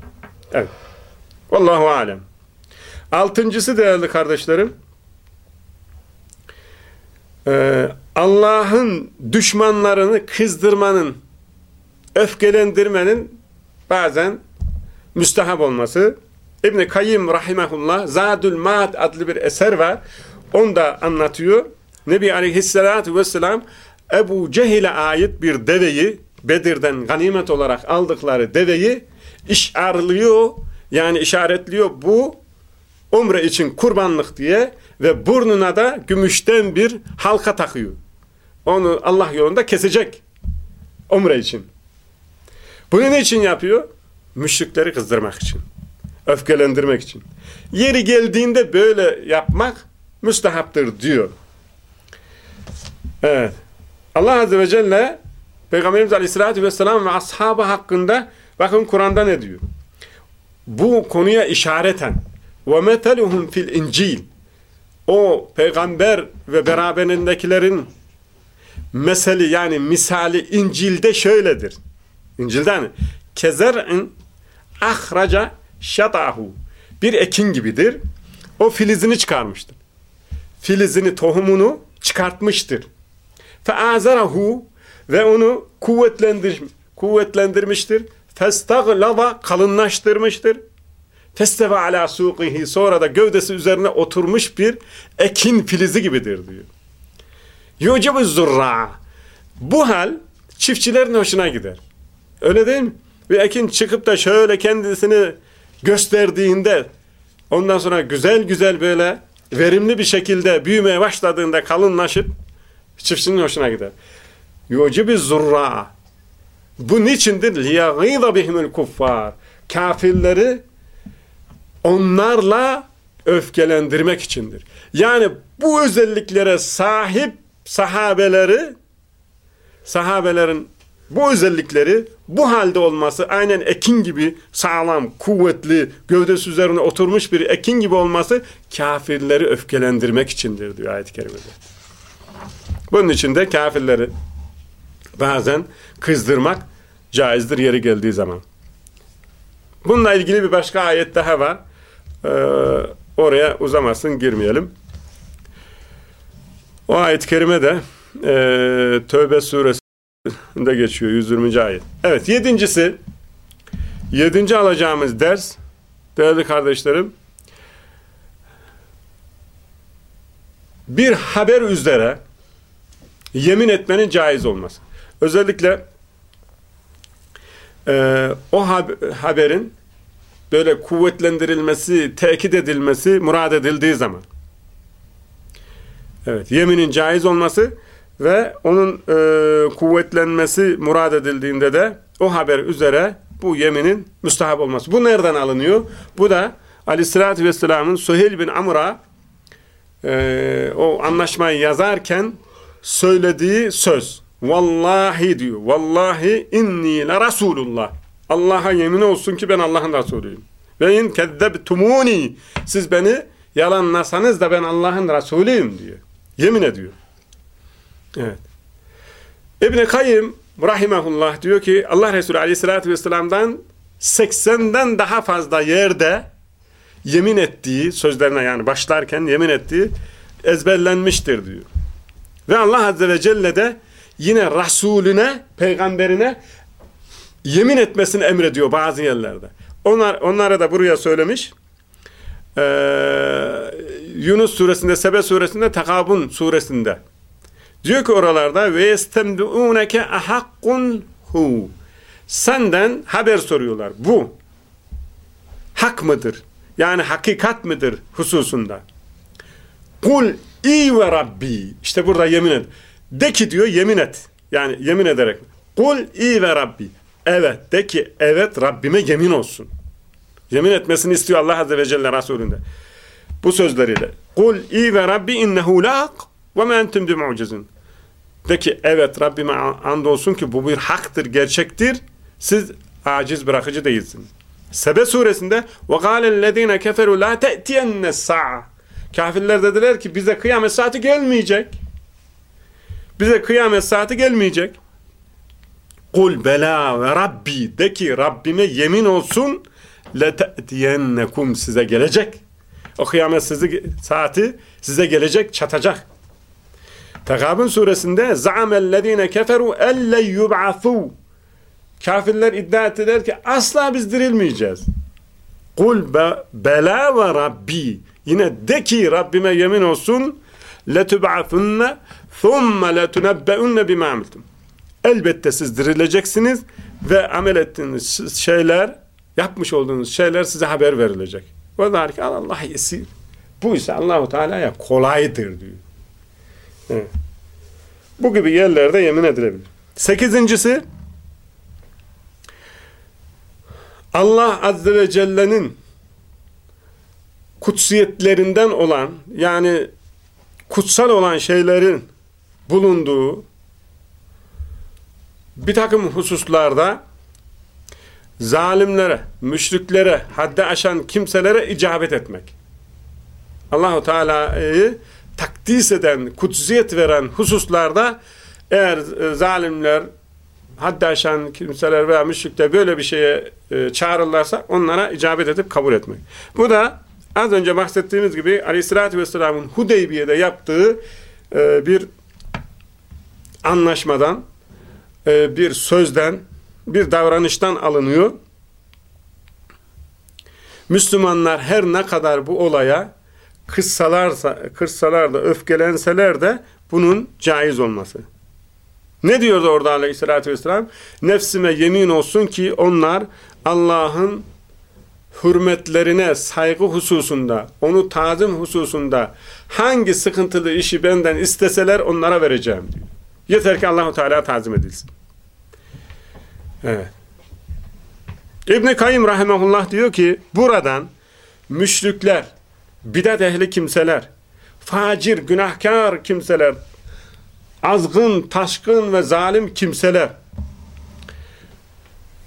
Evet. Vallahu alem. Altıncısı değerli kardeşlerim e, Allah'ın düşmanlarını kızdırmanın, öfkelendirmenin bazen müstahap olması. İbn-i Kayyim Rahimahullah Zadül Ma'ad adlı bir eser var. Onu da anlatıyor. Nebi Aleyhisselatü Vesselam Ebu Cehil'e ait bir deveyi Bedir'den ganimet olarak aldıkları deveyi işarlıyor yani işaretliyor bu umre için kurbanlık diye ve burnuna da gümüşten bir halka takıyor. Onu Allah yolunda kesecek. Umre için. Bunu ne için yapıyor? Müşrikleri kızdırmak için. Öfkelendirmek için. Yeri geldiğinde böyle yapmak müstehaptır diyor. Evet. Allah Azze ve Celle Peygamberimiz Aleyhisselatü Vesselam ve ashabı hakkında bakın Kur'an'da ne diyor? Bu konuya işareten meteluhum fil incil o peygamber ve beraberindekilerin meseli yani misali İncil'de şöyledir. İncil'den kezer'in ahraca şatahu bir ekin gibidir. O filizini çıkarmıştır. Filizini, tohumunu çıkartmıştır. Feazarahu ve onu kuvvetlendir, kuvvetlendirmiştir. Festaglava kalınlaştırmıştır. Festeve ala suqihi sonra da gövdesi üzerine oturmuş bir ekin filizi gibidir diyor. Yucibu zurra. Bu hal çiftçilerin hoşuna gider. Öyle değil mi? Bir ekin çıkıp da şöyle kendisini gösterdiğinde ondan sonra güzel güzel böyle verimli bir şekilde büyümeye başladığında kalınlaşıp Çiftçinin hoşuna gider. Yucibi zurra. Bu niçindir? Liyagîza bihimül kuffar. Kafirleri onlarla öfkelendirmek içindir. Yani bu özelliklere sahip sahabeleri sahabelerin bu özellikleri bu halde olması aynen ekin gibi sağlam, kuvvetli, gövdesi üzerine oturmuş bir ekin gibi olması kafirleri öfkelendirmek içindir diyor ayet-i kerimede. Bunun için de kafirleri bazen kızdırmak caizdir yeri geldiği zaman. Bununla ilgili bir başka ayet daha var. Ee, oraya uzamasın girmeyelim. O ayet-i kerime de e, Tövbe suresinde geçiyor 120. ayet. Evet yedincisi yedinci alacağımız ders değerli kardeşlerim bir haber üzere yemin etmenin caiz olması. Özellikle e, o haberin böyle kuvvetlendirilmesi, tekit edilmesi murad edildiği zaman. Evet, yeminin caiz olması ve onun e, kuvvetlenmesi murad edildiğinde de o haber üzere bu yeminin müstahap olması. Bu nereden alınıyor? Bu da Aleyhisselatü Vesselam'ın Suheyl bin Amr'a e, o anlaşmayı yazarken söylediği söz. Vallahi diyor. Vallahi inni la Resulullah. Allah'a yemin olsun ki ben Allah'ın Resulüyüm. Ve in kezzebtumuni. Siz beni yalanlasanız da ben Allah'ın Resulüyüm diyor. Yemin ediyor. Evet. İbn-i Kayyım rahimahullah diyor ki Allah Resulü aleyhissalatü vesselam'dan 80'den daha fazla yerde yemin ettiği sözlerine yani başlarken yemin ettiği ezberlenmiştir diyor. Ve Allah Azze ve Celle de yine Resulüne, peygamberine yemin etmesini emrediyor bazı yerlerde. Onlar, onlara da buraya söylemiş. Ee, Yunus suresinde, Sebe suresinde, Tekabun suresinde. Diyor ki oralarda ve yestemduuneke ahakkun hu. Senden haber soruyorlar. Bu hak mıdır? Yani hakikat mıdır hususunda? Kul i ve rabbi. İşte burada yemin et. De ki diyor yemin et. Yani yemin ederek. Kul i ve rabbi. Evet de ki evet Rabbime yemin olsun. Yemin etmesini istiyor Allah Azze ve Celle Resulünde. Bu sözleriyle. Kul i ve Rabbi innehu lak ve me entum bi mucizin. De ki evet Rabbime andolsun ki bu bir haktır, gerçektir. Siz aciz bırakıcı değilsiniz. Sebe suresinde وَقَالَ الَّذ۪ينَ كَفَرُوا لَا تَأْتِيَنَّ السَّاعَ Kafirler dediler ki bize kıyamet saati gelmeyecek. Bize kıyamet saati gelmeyecek. Kul bela ve rabbi de ki Rabbime yemin olsun lete'tiyennekum size gelecek. O kıyamet sizi, saati size gelecek, çatacak. Tekabun suresinde za'amellezine keferu elle yub'athu Kafirler iddia ettiler ki asla biz dirilmeyeceğiz. Kul be, bela ve rabbi yine de ki Rabbime yemin olsun letub'athunne thumme letunebbeunne bima amiltum elbette siz dirileceksiniz ve amel ettiğiniz şeyler, yapmış olduğunuz şeyler size haber verilecek. Ve zâlike Allah yesir. Bu ise Allahu Teala'ya kolaydır diyor. Evet. Bu gibi yerlerde yemin edilebilir. Sekizincisi Allah Azze ve Celle'nin kutsiyetlerinden olan yani kutsal olan şeylerin bulunduğu bir takım hususlarda zalimlere, müşriklere, haddi aşan kimselere icabet etmek. Allahu Teala'yı takdis eden, kutsiyet veren hususlarda eğer e, zalimler, haddi aşan kimseler veya müşrikler böyle bir şeye e, çağırırlarsa onlara icabet edip kabul etmek. Bu da az önce bahsettiğimiz gibi Aleyhisselatü Vesselam'ın Hudeybiye'de yaptığı e, bir anlaşmadan, e, bir sözden, bir davranıştan alınıyor. Müslümanlar her ne kadar bu olaya kıssalarsa, kıssalar da öfkelenseler de bunun caiz olması. Ne diyordu orada aleyhissalatü vesselam? Nefsime yemin olsun ki onlar Allah'ın hürmetlerine saygı hususunda, onu tazim hususunda hangi sıkıntılı işi benden isteseler onlara vereceğim diyor. Yeter ki Allahu Teala tazim edilsin. Evet. İbn Kayyim rahimehullah diyor ki buradan müşrikler, bidat ehli kimseler, facir, günahkar kimseler, azgın, taşkın ve zalim kimseler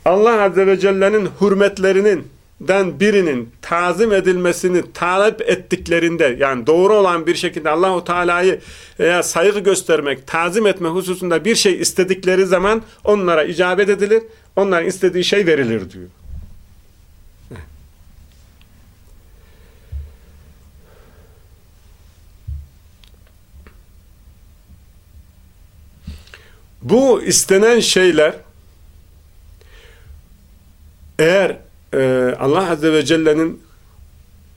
Allah Azze ve Celle'nin hürmetlerinin den birinin tazim edilmesini talep ettiklerinde yani doğru olan bir şekilde Allahu Teala'yı eğer saygı göstermek, tazim etme hususunda bir şey istedikleri zaman onlara icabet edilir. Onların istediği şey verilir diyor. Bu istenen şeyler eğer e, Allah Azze ve Celle'nin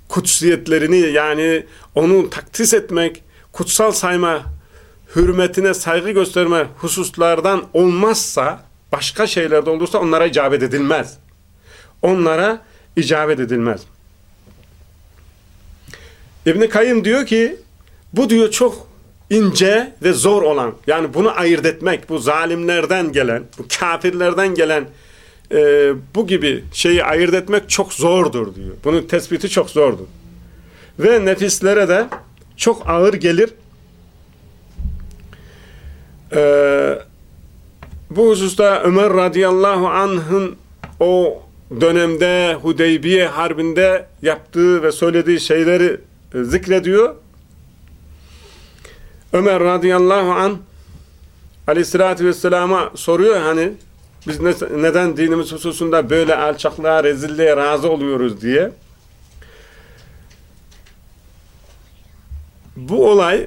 kutsiyetlerini yani onu takdis etmek, kutsal sayma, hürmetine saygı gösterme hususlardan olmazsa, başka şeylerde olursa onlara icabet edilmez. Onlara icabet edilmez. İbn-i Kayyım diyor ki, bu diyor çok ince ve zor olan, yani bunu ayırt etmek, bu zalimlerden gelen, bu kafirlerden gelen e, bu gibi şeyi ayırt etmek çok zordur diyor. Bunun tespiti çok zordur. Ve nefislere de çok ağır gelir. Ee, bu hususta Ömer radıyallahu anh'ın o dönemde Hudeybiye harbinde yaptığı ve söylediği şeyleri e, zikrediyor. Ömer radıyallahu an aleyhissalatü vesselama soruyor hani biz ne, neden dinimiz hususunda böyle alçaklığa, rezilliğe razı oluyoruz diye. Bu olay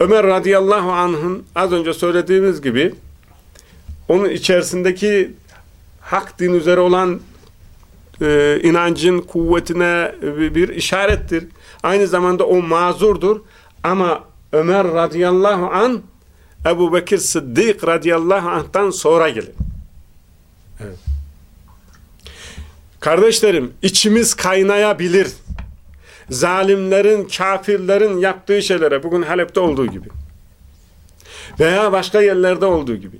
Ömer radıyallahu anh'ın az önce söylediğimiz gibi onun içerisindeki hak din üzere olan e, inancın kuvvetine bir işarettir. Aynı zamanda o mazurdur. Ama Ömer radıyallahu an Ebu Bekir Sıddık radıyallahu anh'tan sonra gelir. Kardeşlerim içimiz kaynayabilir. Zalimlerin, kafirlerin yaptığı şeylere bugün Halep'te olduğu gibi veya başka yerlerde olduğu gibi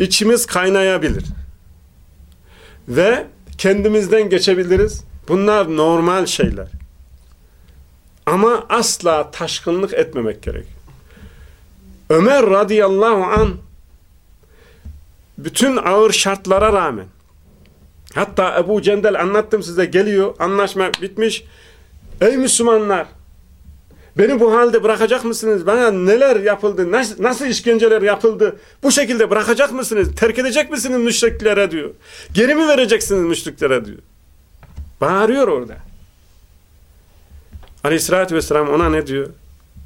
içimiz kaynayabilir. Ve kendimizden geçebiliriz. Bunlar normal şeyler. Ama asla taşkınlık etmemek gerek. Ömer radıyallahu an bütün ağır şartlara rağmen hatta Ebu Cendel anlattım size geliyor anlaşma bitmiş ey Müslümanlar beni bu halde bırakacak mısınız? Bana neler yapıldı? Nasıl, nasıl işkenceler yapıldı? Bu şekilde bırakacak mısınız? Terk edecek misiniz müşriklere diyor. Geri mi vereceksiniz müşriklere diyor. Bağırıyor orada. Aleyhissalatü vesselam ona ne diyor?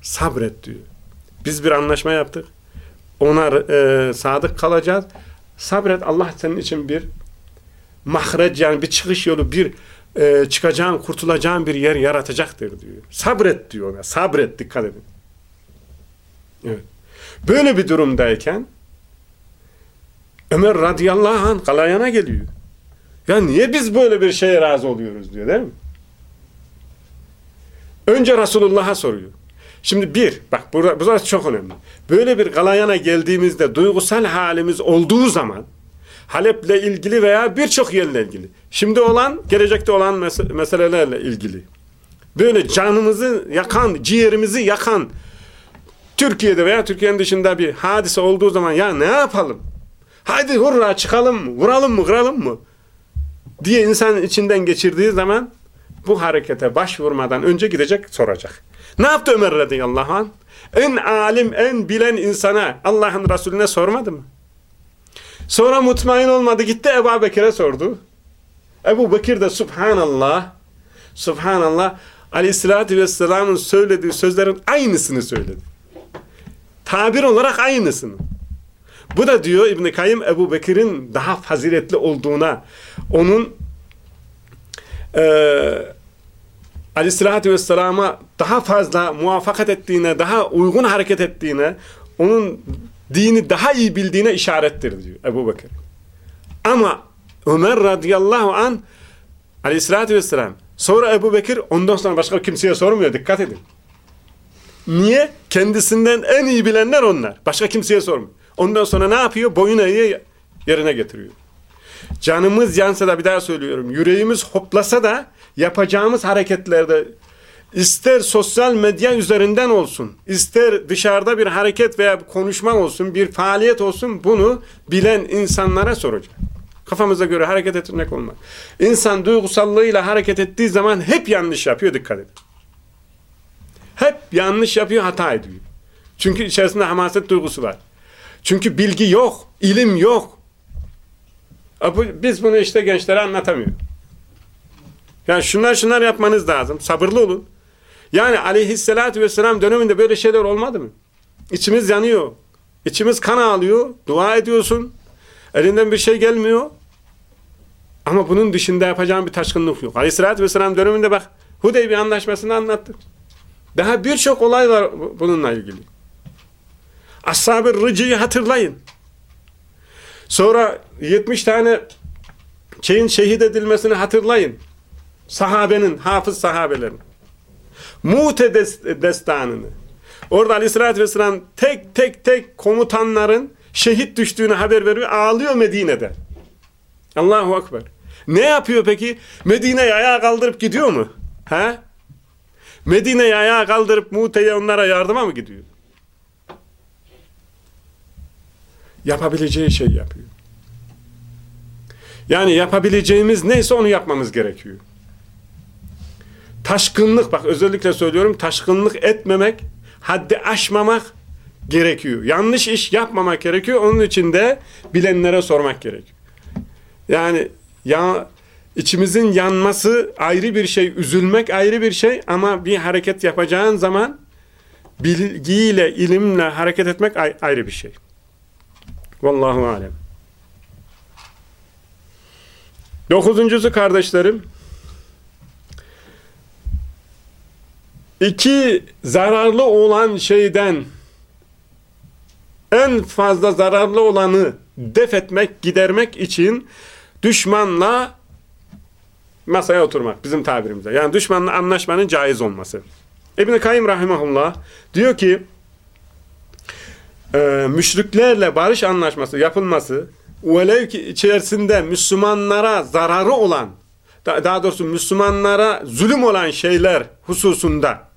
Sabret diyor. Biz bir anlaşma yaptık. Ona e, sadık kalacağız. Sabret Allah senin için bir mahreç yani bir çıkış yolu bir e, çıkacağın kurtulacağın bir yer yaratacaktır diyor. Sabret diyor ona. Sabret dikkat edin. Evet. Böyle bir durumdayken Ömer radıyallahu anh kalayana geliyor. Ya niye biz böyle bir şeye razı oluyoruz diyor değil mi? Önce Resulullah'a soruyor. Şimdi bir, bak burada, burası çok önemli. Böyle bir galayana geldiğimizde duygusal halimiz olduğu zaman Halep'le ilgili veya birçok yerle ilgili. Şimdi olan, gelecekte olan mes meselelerle ilgili. Böyle canımızı yakan, ciğerimizi yakan Türkiye'de veya Türkiye'nin dışında bir hadise olduğu zaman ya ne yapalım? Haydi hurra çıkalım mı? Vuralım mı? Kıralım mı? Diye insan içinden geçirdiği zaman bu harekete başvurmadan önce gidecek soracak. Ne yaptı Ömer radıyallahu anh? En alim, en bilen insana Allah'ın Resulüne sormadı mı? Sonra mutmain olmadı. Gitti Ebu Bekir'e sordu. Ebu Bekir de subhanallah subhanallah aleyhissalatü vesselamın söylediği sözlerin aynısını söyledi. Tabir olarak aynısını. Bu da diyor İbn-i Kayyım Ebu Bekir'in daha faziletli olduğuna onun e, aleyhissalatü vesselama daha fazla muvaffakat ettiğine, daha uygun hareket ettiğine, onun dini daha iyi bildiğine işarettir diyor Ebu Bekir. Ama Ömer radıyallahu an aleyhissalatü vesselam sonra Ebu Bekir ondan sonra başka kimseye sormuyor. Dikkat edin. Niye? Kendisinden en iyi bilenler onlar. Başka kimseye sormuyor. Ondan sonra ne yapıyor? Boyun eğiyor yerine getiriyor. Canımız yansa da bir daha söylüyorum. Yüreğimiz hoplasa da yapacağımız hareketlerde ister sosyal medya üzerinden olsun, ister dışarıda bir hareket veya bir konuşma olsun, bir faaliyet olsun bunu bilen insanlara soracak. Kafamıza göre hareket etmek olmaz. İnsan duygusallığıyla hareket ettiği zaman hep yanlış yapıyor dikkat edin. Hep yanlış yapıyor, hata ediyor. Çünkü içerisinde hamaset duygusu var. Çünkü bilgi yok, ilim yok. Biz bunu işte gençlere anlatamıyoruz. Yani şunlar şunlar yapmanız lazım. Sabırlı olun. Yani aleyhissalatü vesselam döneminde böyle şeyler olmadı mı? İçimiz yanıyor. İçimiz kan ağlıyor. Dua ediyorsun. Elinden bir şey gelmiyor. Ama bunun dışında yapacağın bir taşkınlık yok. Aleyhissalatü vesselam döneminde bak Hudeybi anlaşmasını anlattı. Daha birçok olay var bununla ilgili. Ashab-ı Rıcı'yı hatırlayın. Sonra 70 tane şeyin şehit edilmesini hatırlayın. Sahabenin, hafız sahabelerin. Mute destanını. Orada aleyhissalatü vesselam tek tek tek komutanların şehit düştüğünü haber veriyor. Ağlıyor Medine'de. Allahu Akbar. Ne yapıyor peki? Medine'yi ayağa kaldırıp gidiyor mu? He? Medine'yi ayağa kaldırıp Mute'ye onlara yardıma mı gidiyor? Yapabileceği şey yapıyor. Yani yapabileceğimiz neyse onu yapmamız gerekiyor. Taşkınlık bak özellikle söylüyorum taşkınlık etmemek, haddi aşmamak gerekiyor. Yanlış iş yapmamak gerekiyor. Onun için de bilenlere sormak gerekiyor. Yani ya içimizin yanması ayrı bir şey, üzülmek ayrı bir şey ama bir hareket yapacağın zaman bilgiyle, ilimle hareket etmek ayrı bir şey. Vallahu alem. Dokuzuncusu kardeşlerim iki zararlı olan şeyden en fazla zararlı olanı def etmek, gidermek için düşmanla masaya oturmak bizim tabirimizde. Yani düşmanla anlaşmanın caiz olması. İbn-i Kayyum Rahimahullah diyor ki e, müşriklerle barış anlaşması yapılması velev ki içerisinde Müslümanlara zararı olan daha doğrusu Müslümanlara zulüm olan şeyler hususunda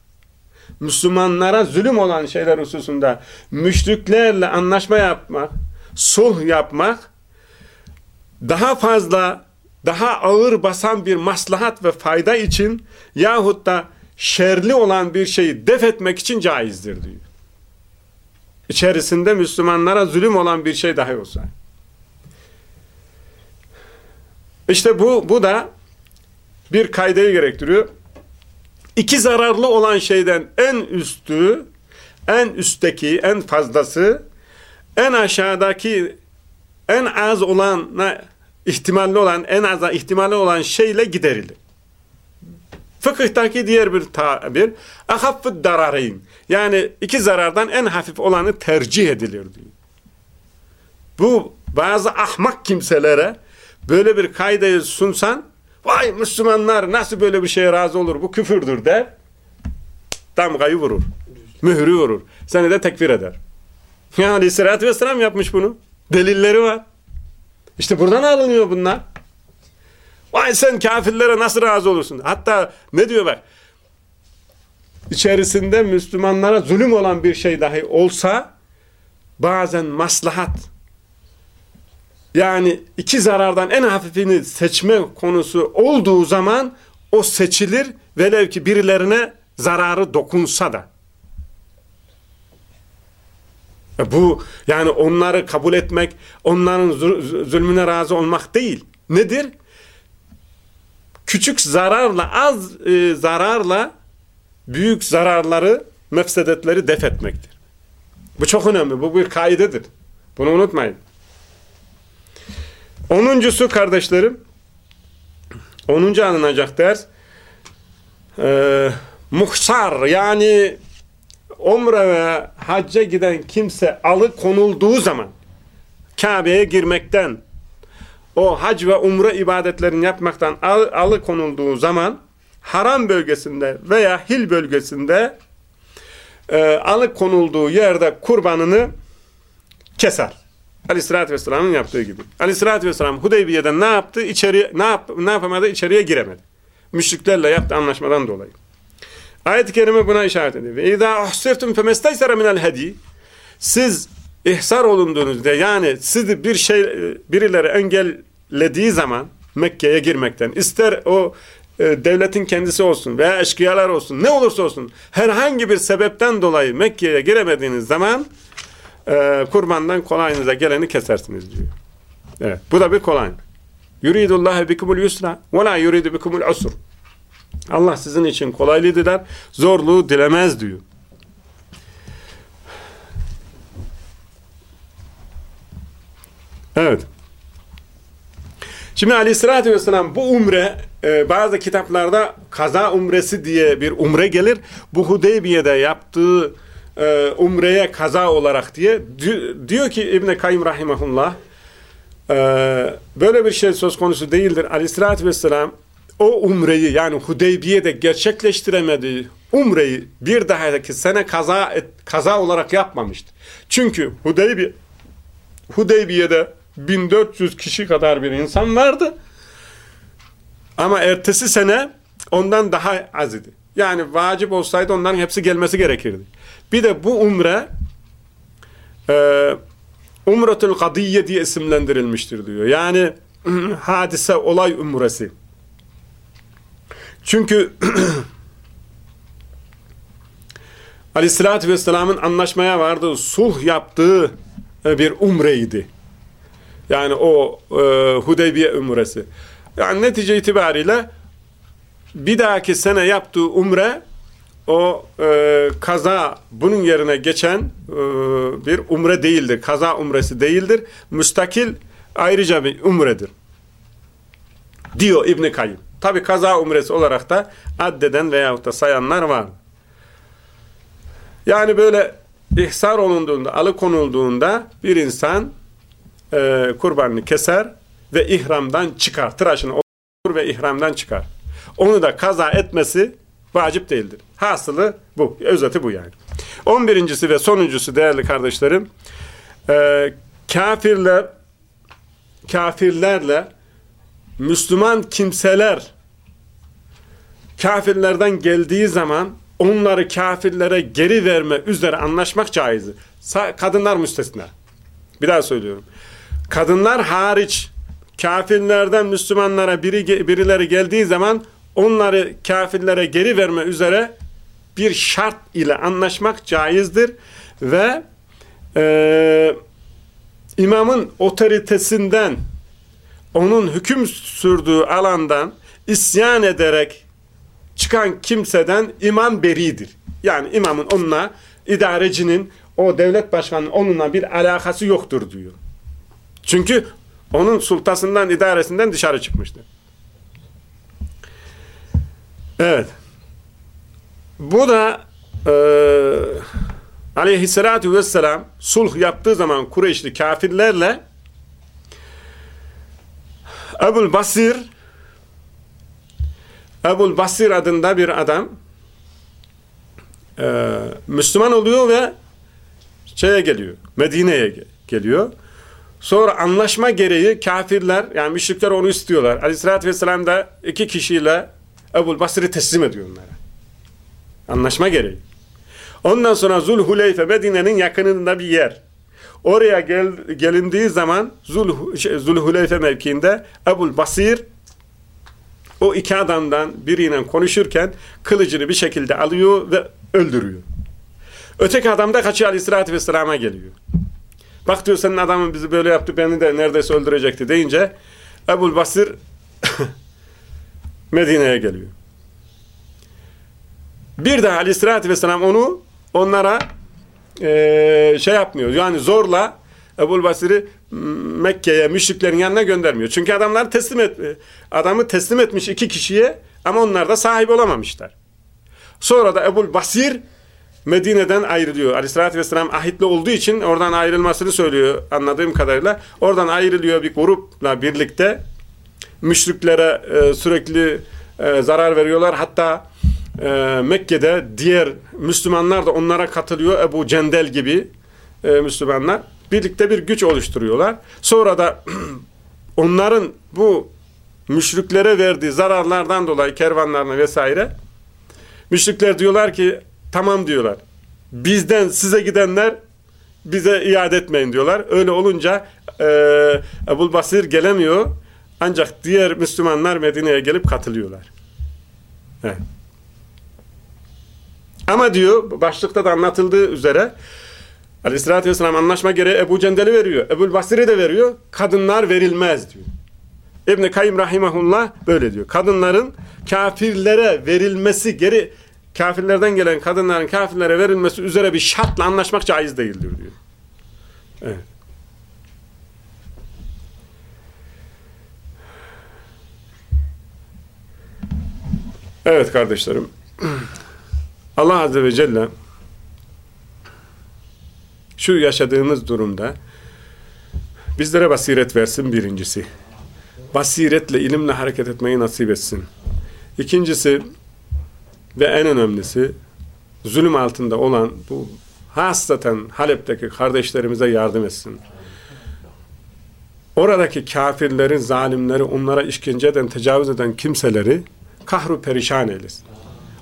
Müslümanlara zulüm olan şeyler hususunda müşriklerle anlaşma yapmak, sulh yapmak daha fazla, daha ağır basan bir maslahat ve fayda için yahut da şerli olan bir şeyi def etmek için caizdir diyor. İçerisinde Müslümanlara zulüm olan bir şey dahi olsa. İşte bu, bu da bir kaydeyi gerektiriyor. İki zararlı olan şeyden en üstü, en üstteki, en fazlası, en aşağıdaki, en az olan, ihtimalli olan, en az ihtimalli olan şeyle giderilir. Fıkıhtaki diğer bir tabir, ahaffı darareyn. Yani iki zarardan en hafif olanı tercih edilir diyor. Bu bazı ahmak kimselere böyle bir kaydeyi sunsan, vay Müslümanlar nasıl böyle bir şeye razı olur, bu küfürdür der. Damgayı vurur. Mührü vurur. Seni de tekfir eder. Yani aleyhissalatü vesselam yapmış bunu. Delilleri var. İşte buradan alınıyor bunlar. Vay sen kafirlere nasıl razı olursun? Hatta ne diyor bak? İçerisinde Müslümanlara zulüm olan bir şey dahi olsa bazen maslahat yani iki zarardan en hafifini seçme konusu olduğu zaman o seçilir velev ki birilerine zararı dokunsa da. E bu yani onları kabul etmek, onların zulmüne razı olmak değil. Nedir? Küçük zararla, az e, zararla büyük zararları, mefsedetleri def etmektir. Bu çok önemli. Bu bir kaidedir. Bunu unutmayın. Onuncusu kardeşlerim, onuncu alınacak ders, e, muhsar yani umre ve hacca giden kimse alıkonulduğu zaman Kabe'ye girmekten o hac ve umre ibadetlerini yapmaktan al, alıkonulduğu zaman haram bölgesinde veya hil bölgesinde e, alıkonulduğu yerde kurbanını keser. Aleyhissalatü Vesselam'ın yaptığı gibi. Aleyhissalatü Vesselam Hudeybiye'den ne yaptı? İçeri, ne, yap, ne yapamadı? İçeriye giremedi. Müşriklerle yaptığı anlaşmadan dolayı. Ayet-i Kerime buna işaret ediyor. Ve اِذَا اُحْسِرْتُمْ فَمَسْتَيْسَرَ مِنَ الْهَد۪ي Siz ihsar olunduğunuzda yani sizi bir şey birileri engellediği zaman Mekke'ye girmekten ister o e, devletin kendisi olsun veya eşkıyalar olsun ne olursa olsun herhangi bir sebepten dolayı Mekke'ye giremediğiniz zaman e, kurbandan kolayınıza geleni kesersiniz diyor. Evet, bu da bir kolay. Yuridullahu bikumul yusra ve la yuridu bikumul usr. Allah sizin için kolaylığı diler, zorluğu dilemez diyor. Evet. Şimdi aleyhissalatü vesselam bu umre e, bazı kitaplarda kaza umresi diye bir umre gelir. Bu Hudeybiye'de yaptığı e, umreye kaza olarak diye diyor ki İbn Kayyim rahimehullah e, böyle bir şey söz konusu değildir. Aleyhissalatü vesselam o umreyi yani Hudeybiye'de gerçekleştiremediği umreyi bir dahaki sene kaza et, kaza olarak yapmamıştı. Çünkü Hudeybiye Hudeybiye'de 1400 kişi kadar bir insan vardı. Ama ertesi sene ondan daha az idi. Yani vacip olsaydı onların hepsi gelmesi gerekirdi. Bir de bu umre e, Umretul Kadiyye diye isimlendirilmiştir diyor. Yani hadise olay umresi. Çünkü Aleyhisselatü Vesselam'ın anlaşmaya vardığı, sulh yaptığı e, bir umreydi. Yani o e, Hudeybiye umresi. Yani netice itibariyle bir dahaki sene yaptığı umre o e, kaza bunun yerine geçen e, bir umre değildir. Kaza umresi değildir. Müstakil ayrıca bir umredir. Diyor İbn Kayyım. Tabi kaza umresi olarak da addeden veyahut da sayanlar var. Yani böyle ihsar olunduğunda, alıkonulduğunda bir insan e, kurbanını keser ve ihramdan çıkar. Tıraşını olur ve ihramdan çıkar. Onu da kaza etmesi vacip değildir. Hasılı bu. Özeti bu yani. On birincisi ve sonuncusu değerli kardeşlerim e, kafirler kafirlerle Müslüman kimseler kafirlerden geldiği zaman onları kafirlere geri verme üzere anlaşmak caizdir. Kadınlar müstesna. Bir daha söylüyorum. Kadınlar hariç kafirlerden Müslümanlara biri, birileri geldiği zaman onları kafirlere geri verme üzere bir şart ile anlaşmak caizdir ve e, imamın otoritesinden onun hüküm sürdüğü alandan isyan ederek çıkan kimseden imam beridir. Yani imamın onunla, idarecinin, o devlet başkanının onunla bir alakası yoktur diyor. Çünkü onun sultasından, idaresinden dışarı çıkmıştır. Evet. Bu da e, aleyhissalatü vesselam sulh yaptığı zaman Kureyşli kafirlerle Ebul Basir Ebul Basir adında bir adam e, Müslüman oluyor ve şeye geliyor. Medine'ye geliyor. Sonra anlaşma gereği kafirler yani müşrikler onu istiyorlar. Aleyhissalatü vesselam da iki kişiyle Ebul Basir'i teslim ediyor onlara. Anlaşma gereği. Ondan sonra Zulhuleyfe Medine'nin yakınında bir yer. Oraya gel, gelindiği zaman Zul, şey, Zulhuleyfe mevkiinde Ebul Basir o iki adamdan biriyle konuşurken kılıcını bir şekilde alıyor ve öldürüyor. Öteki adam da kaçıyor aleyhissalatü vesselama geliyor. Bak diyor senin adamın bizi böyle yaptı beni de neredeyse öldürecekti deyince Ebul Basir Medine'ye geliyor. Bir daha aleyhissalatü vesselam onu onlara e, şey yapmıyor. Yani zorla Ebul Basir'i Mekke'ye müşriklerin yanına göndermiyor. Çünkü adamlar teslim et, adamı teslim etmiş iki kişiye ama onlar da sahip olamamışlar. Sonra da Ebul Basir Medine'den ayrılıyor. Aleyhissalatü vesselam ahitli olduğu için oradan ayrılmasını söylüyor anladığım kadarıyla. Oradan ayrılıyor bir grupla birlikte. Müşriklere e, sürekli e, zarar veriyorlar. Hatta e, Mekke'de diğer Müslümanlar da onlara katılıyor. Ebu Cendel gibi e, Müslümanlar. Birlikte bir güç oluşturuyorlar. Sonra da onların bu müşriklere verdiği zararlardan dolayı kervanlarına vesaire müşrikler diyorlar ki tamam diyorlar. Bizden size gidenler bize iade etmeyin diyorlar. Öyle olunca e, Ebul Basir gelemiyor. Ancak diğer Müslümanlar Medine'ye gelip katılıyorlar. Evet. Ama diyor başlıkta da anlatıldığı üzere Aleyhisselatü Vesselam anlaşma gereği Ebu Cendel'i veriyor. Ebu Basir'i de veriyor. Kadınlar verilmez diyor. İbn-i Kayyum Rahimahullah böyle diyor. Kadınların kafirlere verilmesi geri kafirlerden gelen kadınların kafirlere verilmesi üzere bir şartla anlaşmak caiz değildir diyor. Evet. Evet kardeşlerim. Allah Azze ve Celle şu yaşadığımız durumda bizlere basiret versin birincisi. Basiretle, ilimle hareket etmeyi nasip etsin. İkincisi ve en önemlisi zulüm altında olan bu hastaten Halep'teki kardeşlerimize yardım etsin. Oradaki kafirleri, zalimleri, onlara işkence eden, tecavüz eden kimseleri kahru perişan eylesin.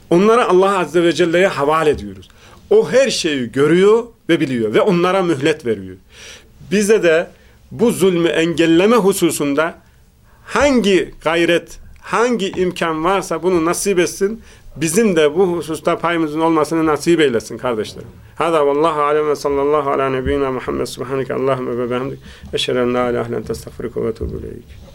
Onlara Allah Azze ve Celle'ye havale ediyoruz. O her şeyi görüyor ve biliyor ve onlara mühlet veriyor. Bize de bu zulmü engelleme hususunda hangi gayret, hangi imkan varsa bunu nasip etsin. Bizim de bu hususta payımızın olmasını nasip eylesin kardeşlerim. Hada vallahu alem ve sallallahu ala nebiyyina Muhammed subhaneke Allahümme ve behemdik. Eşhedü en la ilahe len testağfiruke ve ileyk.